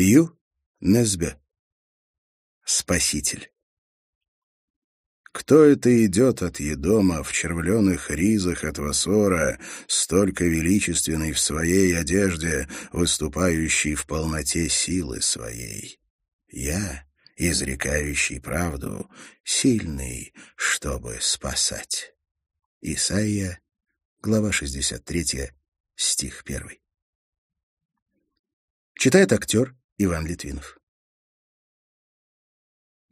Ю. Несбе. Спаситель. Кто это идет от Едома в червленых ризах от Васора, столько величественный в своей одежде, выступающий в полноте силы своей? Я, изрекающий правду, сильный, чтобы спасать. Исайя, глава 63, стих 1. Читает актер Иван Литвинов.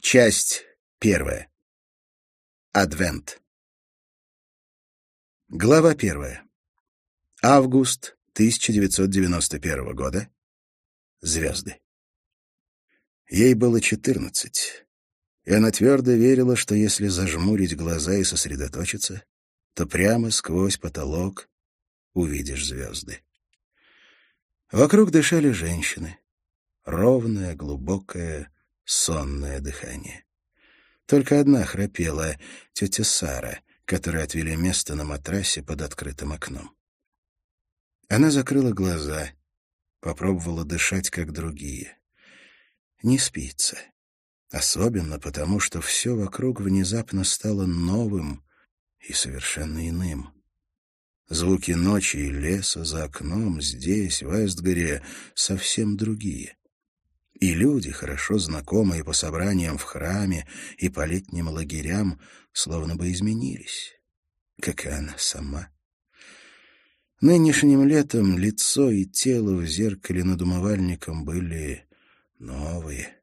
Часть первая. Адвент. Глава первая. Август 1991 года. Звезды. Ей было четырнадцать, и она твердо верила, что если зажмурить глаза и сосредоточиться, то прямо сквозь потолок увидишь звезды. Вокруг дышали женщины. Ровное, глубокое, сонное дыхание. Только одна храпела, тетя Сара, которой отвели место на матрасе под открытым окном. Она закрыла глаза, попробовала дышать, как другие. Не спится. Особенно потому, что все вокруг внезапно стало новым и совершенно иным. Звуки ночи и леса за окном здесь, в Эстгаре, совсем другие. И люди, хорошо знакомые по собраниям в храме и по летним лагерям, словно бы изменились, как и она сама. Нынешним летом лицо и тело в зеркале над умывальником были новые —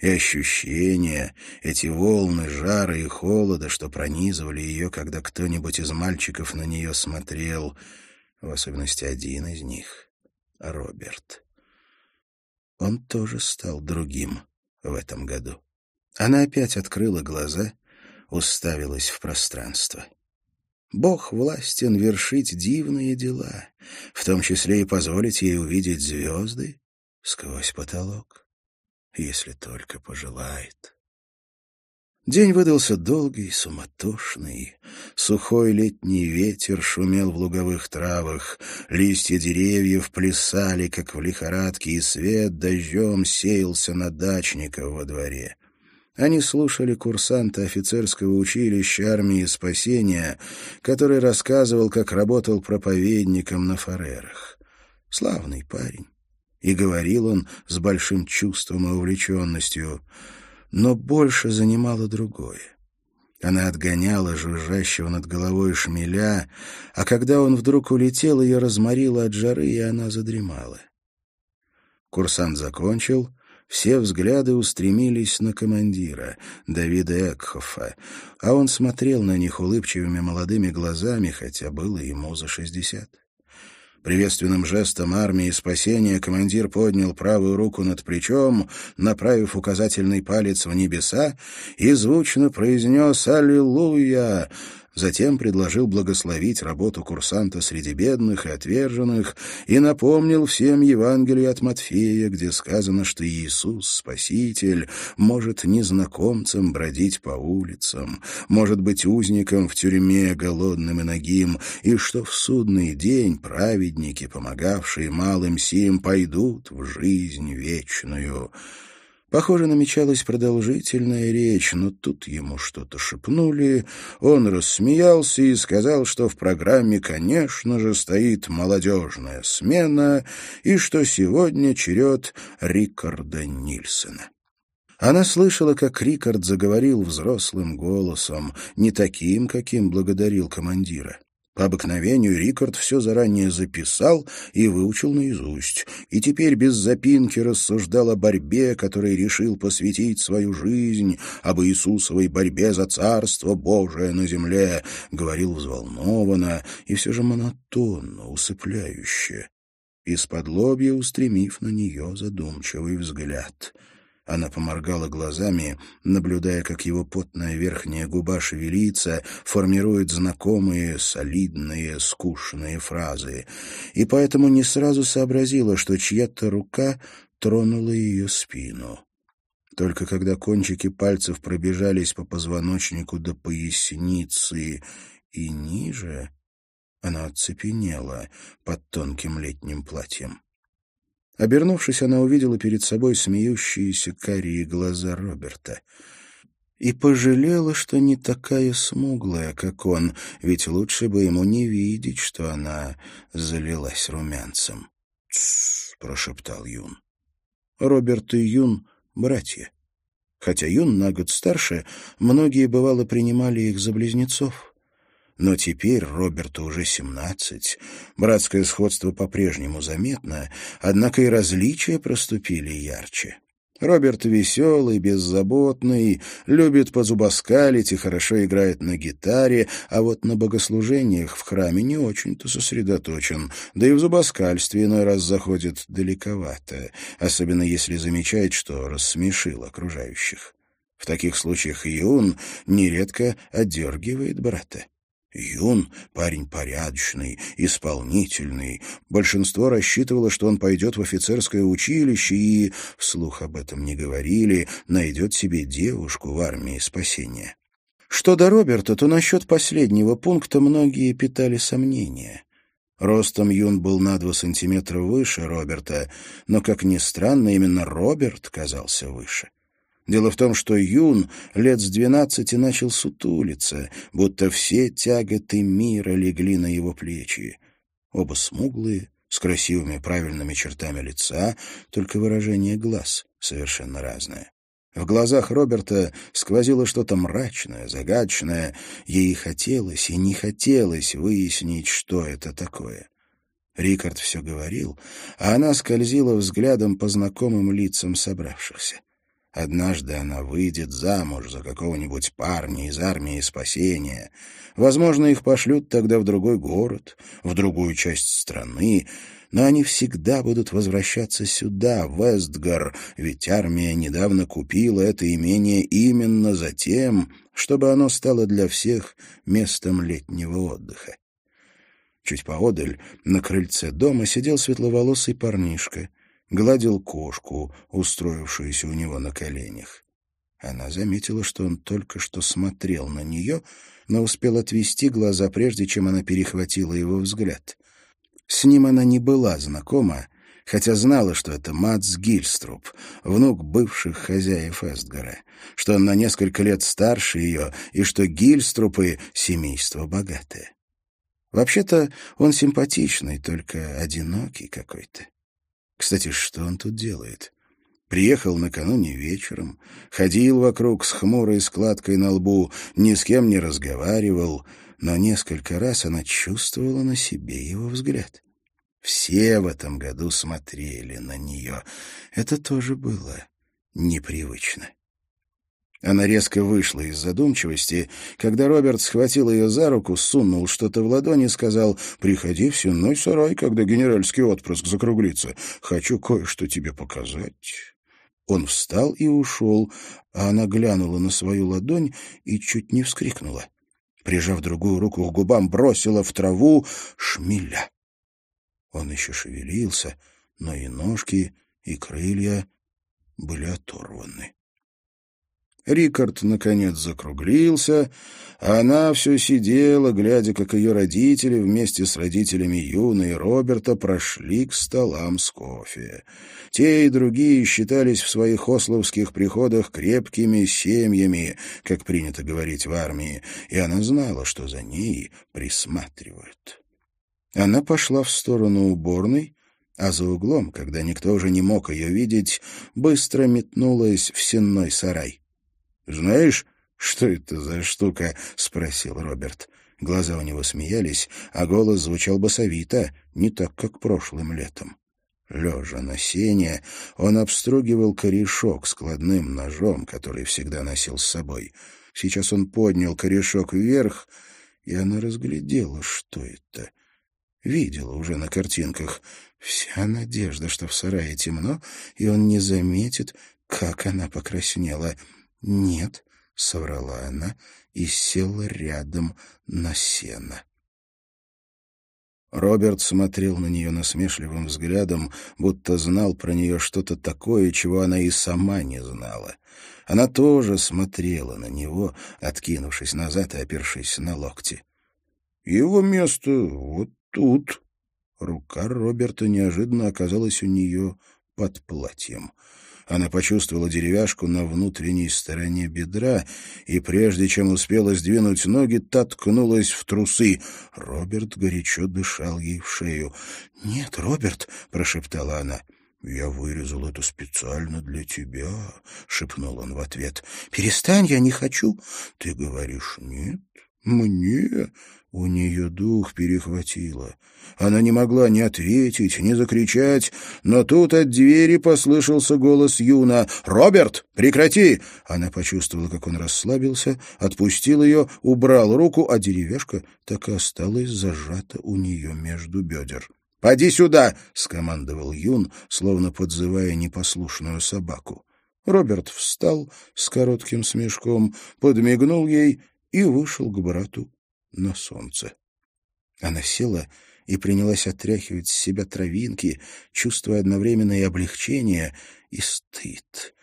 и ощущения, эти волны жара и холода, что пронизывали ее, когда кто-нибудь из мальчиков на нее смотрел, в особенности один из них — Роберт. Он тоже стал другим в этом году. Она опять открыла глаза, уставилась в пространство. Бог властен вершить дивные дела, в том числе и позволить ей увидеть звезды сквозь потолок если только пожелает. День выдался долгий, суматошный. Сухой летний ветер шумел в луговых травах, листья деревьев плясали, как в лихорадке, и свет дождем сеялся на дачников во дворе. Они слушали курсанта офицерского училища армии спасения, который рассказывал, как работал проповедником на фарерах. Славный парень. И говорил он с большим чувством и увлеченностью. Но больше занимало другое. Она отгоняла жужжащего над головой шмеля, а когда он вдруг улетел, ее разморило от жары, и она задремала. Курсант закончил, все взгляды устремились на командира, Давида Экхофа, а он смотрел на них улыбчивыми молодыми глазами, хотя было ему за шестьдесят. Приветственным жестом армии спасения командир поднял правую руку над плечом, направив указательный палец в небеса, и звучно произнес «Аллилуйя!», затем предложил благословить работу курсанта среди бедных и отверженных и напомнил всем Евангелие от Матфея, где сказано, что Иисус, Спаситель, может незнакомцем бродить по улицам, может быть узником в тюрьме, голодным и нагим, и что в судный день праведники, помогавшие малым сим, пойдут в жизнь вечную». Похоже, намечалась продолжительная речь, но тут ему что-то шепнули. Он рассмеялся и сказал, что в программе, конечно же, стоит молодежная смена и что сегодня черед Рикарда Нильсона. Она слышала, как Рикард заговорил взрослым голосом, не таким, каким благодарил командира. По обыкновению Рикард все заранее записал и выучил наизусть, и теперь без запинки рассуждал о борьбе, которой решил посвятить свою жизнь, об Иисусовой борьбе за Царство Божие на земле, говорил взволнованно и все же монотонно, усыпляюще, из-под лобья устремив на нее задумчивый взгляд — она поморгала глазами, наблюдая, как его потная верхняя губа шевелится, формирует знакомые, солидные, скучные фразы, и поэтому не сразу сообразила, что чья-то рука тронула ее спину. Только когда кончики пальцев пробежались по позвоночнику до поясницы и ниже, она оцепенела под тонким летним платьем. Обернувшись, она увидела перед собой смеющиеся карие глаза Роберта. И пожалела, что не такая смуглая, как он, ведь лучше бы ему не видеть, что она залилась румянцем. «Тссс», — прошептал Юн. Роберт и Юн — братья. Хотя Юн на год старше, многие, бывало, принимали их за близнецов. Но теперь Роберту уже семнадцать, братское сходство по-прежнему заметно, однако и различия проступили ярче. Роберт веселый, беззаботный, любит позубоскалить и хорошо играет на гитаре, а вот на богослужениях в храме не очень-то сосредоточен, да и в зубоскальстве иной раз заходит далековато, особенно если замечает, что рассмешил окружающих. В таких случаях Юн нередко отдергивает брата. Юн — парень порядочный, исполнительный. Большинство рассчитывало, что он пойдет в офицерское училище и, вслух об этом не говорили, найдет себе девушку в армии спасения. Что до Роберта, то насчет последнего пункта многие питали сомнения. Ростом Юн был на два сантиметра выше Роберта, но, как ни странно, именно Роберт казался выше. Дело в том, что Юн лет с двенадцати начал сутулиться, будто все тяготы мира легли на его плечи. Оба смуглые, с красивыми правильными чертами лица, только выражение глаз совершенно разное. В глазах Роберта сквозило что-то мрачное, загадочное. Ей хотелось и не хотелось выяснить, что это такое. Рикард все говорил, а она скользила взглядом по знакомым лицам собравшихся. Однажды она выйдет замуж за какого-нибудь парня из армии спасения. Возможно, их пошлют тогда в другой город, в другую часть страны, но они всегда будут возвращаться сюда, в Вестгар, ведь армия недавно купила это имение именно за тем, чтобы оно стало для всех местом летнего отдыха. Чуть поодаль, на крыльце дома, сидел светловолосый парнишка — гладил кошку, устроившуюся у него на коленях. Она заметила, что он только что смотрел на нее, но успел отвести глаза, прежде чем она перехватила его взгляд. С ним она не была знакома, хотя знала, что это Мац Гильструб, внук бывших хозяев Эстгара, что он на несколько лет старше ее и что Гильструпы — семейство богатое. Вообще-то он симпатичный, только одинокий какой-то. Кстати, что он тут делает? Приехал накануне вечером, ходил вокруг с хмурой складкой на лбу, ни с кем не разговаривал, но несколько раз она чувствовала на себе его взгляд. Все в этом году смотрели на нее. Это тоже было непривычно. Она резко вышла из задумчивости. Когда Роберт схватил ее за руку, сунул что-то в ладони и сказал, «Приходи в сенной сарай, когда генеральский отпрыск закруглится. Хочу кое-что тебе показать». Он встал и ушел, а она глянула на свою ладонь и чуть не вскрикнула. Прижав другую руку к губам, бросила в траву шмеля. Он еще шевелился, но и ножки, и крылья были оторваны. Рикард, наконец, закруглился, а она все сидела, глядя, как ее родители вместе с родителями Юны и Роберта прошли к столам с кофе. Те и другие считались в своих ословских приходах крепкими семьями, как принято говорить в армии, и она знала, что за ней присматривают. Она пошла в сторону уборной, а за углом, когда никто уже не мог ее видеть, быстро метнулась в сенной сарай. «Знаешь, что это за штука?» — спросил Роберт. Глаза у него смеялись, а голос звучал басовито, не так, как прошлым летом. Лежа на сене, он обстругивал корешок складным ножом, который всегда носил с собой. Сейчас он поднял корешок вверх, и она разглядела, что это. Видела уже на картинках. Вся надежда, что в сарае темно, и он не заметит, как она покраснела — «Нет», — соврала она и села рядом на сено. Роберт смотрел на нее насмешливым взглядом, будто знал про нее что-то такое, чего она и сама не знала. Она тоже смотрела на него, откинувшись назад и опершись на локти. «Его место вот тут». Рука Роберта неожиданно оказалась у нее под платьем. Она почувствовала деревяшку на внутренней стороне бедра, и прежде чем успела сдвинуть ноги, та ткнулась в трусы. Роберт горячо дышал ей в шею. «Нет, Роберт», — прошептала она, — «Я вырезал это специально для тебя», — шепнул он в ответ. «Перестань, я не хочу». «Ты говоришь, нет, мне...» У нее дух перехватило. Она не могла ни ответить, ни закричать, но тут от двери послышался голос Юна. «Роберт, прекрати!» Она почувствовала, как он расслабился, отпустил ее, убрал руку, а деревяшка так и осталась зажата у нее между бедер. «Поди сюда!» — скомандовал Юн, словно подзывая непослушную собаку. Роберт встал с коротким смешком, подмигнул ей и вышел к брату на солнце. Она села и принялась отряхивать с себя травинки, чувствуя одновременно и облегчение, и стыд.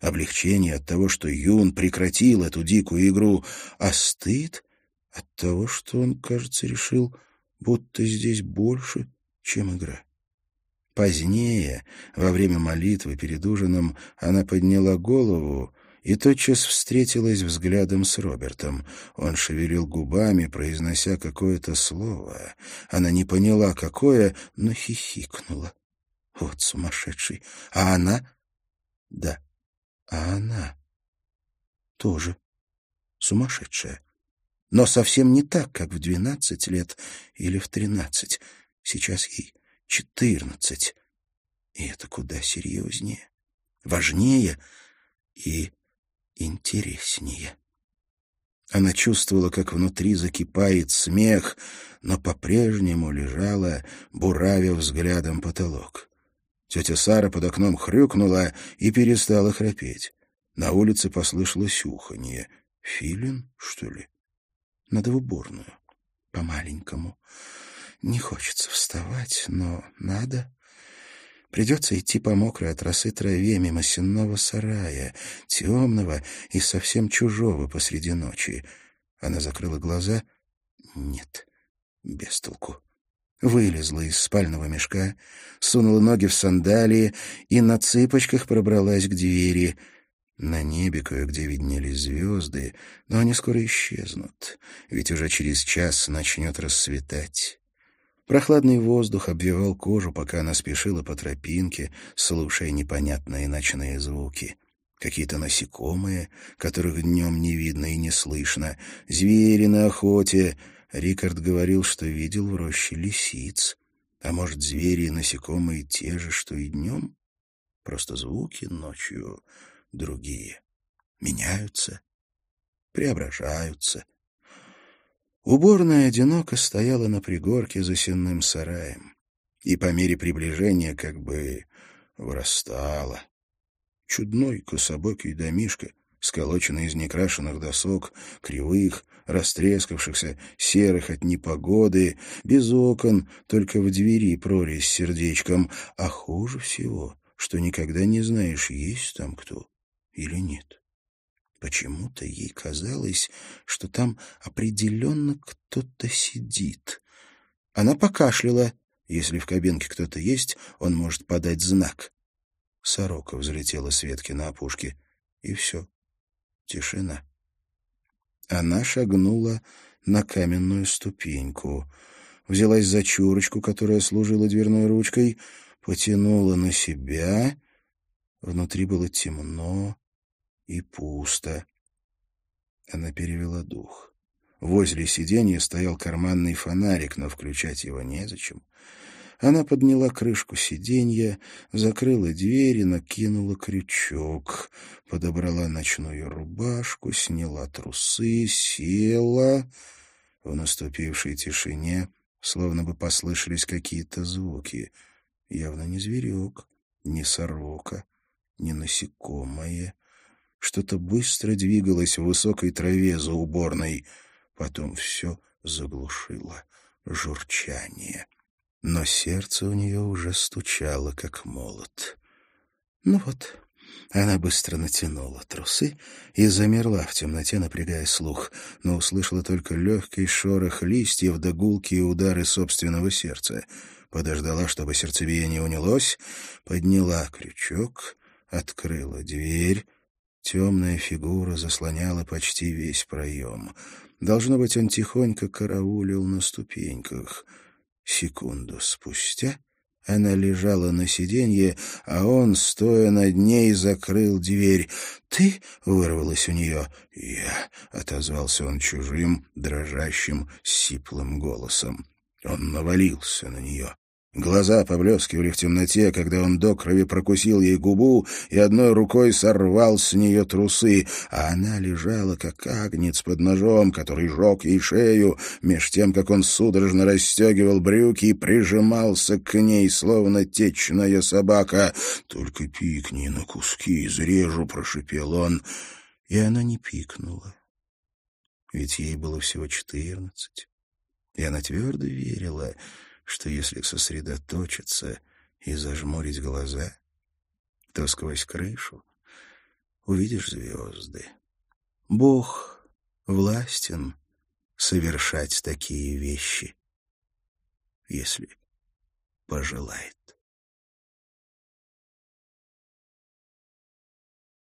Облегчение от того, что Юн прекратил эту дикую игру, а стыд от того, что он, кажется, решил, будто здесь больше, чем игра. Позднее, во время молитвы перед ужином, она подняла голову и тотчас встретилась взглядом с Робертом. Он шевелил губами, произнося какое-то слово. Она не поняла, какое, но хихикнула. Вот сумасшедший. А она? Да, а она тоже сумасшедшая. Но совсем не так, как в двенадцать лет или в тринадцать. Сейчас ей четырнадцать. И это куда серьезнее, важнее и интереснее. Она чувствовала, как внутри закипает смех, но по-прежнему лежала, буравя взглядом потолок. Тетя Сара под окном хрюкнула и перестала храпеть. На улице послышалось уханье. Филин, что ли? Надо в уборную. По-маленькому. Не хочется вставать, но надо. Придется идти по мокрой от росы траве мимо сенного сарая, темного и совсем чужого посреди ночи. Она закрыла глаза. Нет, без толку. Вылезла из спального мешка, сунула ноги в сандалии и на цыпочках пробралась к двери. На небе кое-где виднелись звезды, но они скоро исчезнут, ведь уже через час начнет рассветать. Прохладный воздух обвивал кожу, пока она спешила по тропинке, слушая непонятные ночные звуки. Какие-то насекомые, которых днем не видно и не слышно, звери на охоте. Рикард говорил, что видел в роще лисиц. А может, звери и насекомые те же, что и днем? Просто звуки ночью другие. Меняются, преображаются — Уборная одиноко стояла на пригорке за сенным сараем, и по мере приближения как бы вырастала. Чудной кособокий домишко, сколоченный из некрашенных досок, кривых, растрескавшихся, серых от непогоды, без окон, только в двери прорезь сердечком, а хуже всего, что никогда не знаешь, есть там кто или нет. Почему-то ей казалось, что там определенно кто-то сидит. Она покашляла. Если в кабинке кто-то есть, он может подать знак. Сорока взлетела с ветки на опушке. И все. Тишина. Она шагнула на каменную ступеньку. Взялась за чурочку, которая служила дверной ручкой, потянула на себя. Внутри было темно, и пусто. Она перевела дух. Возле сиденья стоял карманный фонарик, но включать его незачем. Она подняла крышку сиденья, закрыла дверь и накинула крючок, подобрала ночную рубашку, сняла трусы, села. В наступившей тишине словно бы послышались какие-то звуки. Явно не зверек, не сорока, не насекомое. Что-то быстро двигалось в высокой траве за уборной. Потом все заглушило журчание. Но сердце у нее уже стучало, как молот. Ну вот, она быстро натянула трусы и замерла в темноте, напрягая слух, но услышала только легкий шорох листьев да гулкие удары собственного сердца. подождала, чтобы сердцебиение унялось, подняла крючок, открыла дверь. Темная фигура заслоняла почти весь проем. Должно быть, он тихонько караулил на ступеньках. Секунду спустя она лежала на сиденье, а он, стоя над ней, закрыл дверь. «Ты?» — вырвалось у нее. «Я», — отозвался он чужим, дрожащим, сиплым голосом. Он навалился на нее. Глаза поблескивали в темноте, когда он до крови прокусил ей губу и одной рукой сорвал с нее трусы, а она лежала, как агнец под ножом, который жег ей шею, меж тем, как он судорожно расстегивал брюки и прижимался к ней, словно течная собака. «Только пикни на куски, изрежу», — прошипел он. И она не пикнула, ведь ей было всего четырнадцать. И она твердо верила — что если сосредоточиться и зажмурить глаза, то сквозь крышу увидишь звезды. Бог властен совершать такие вещи, если пожелает.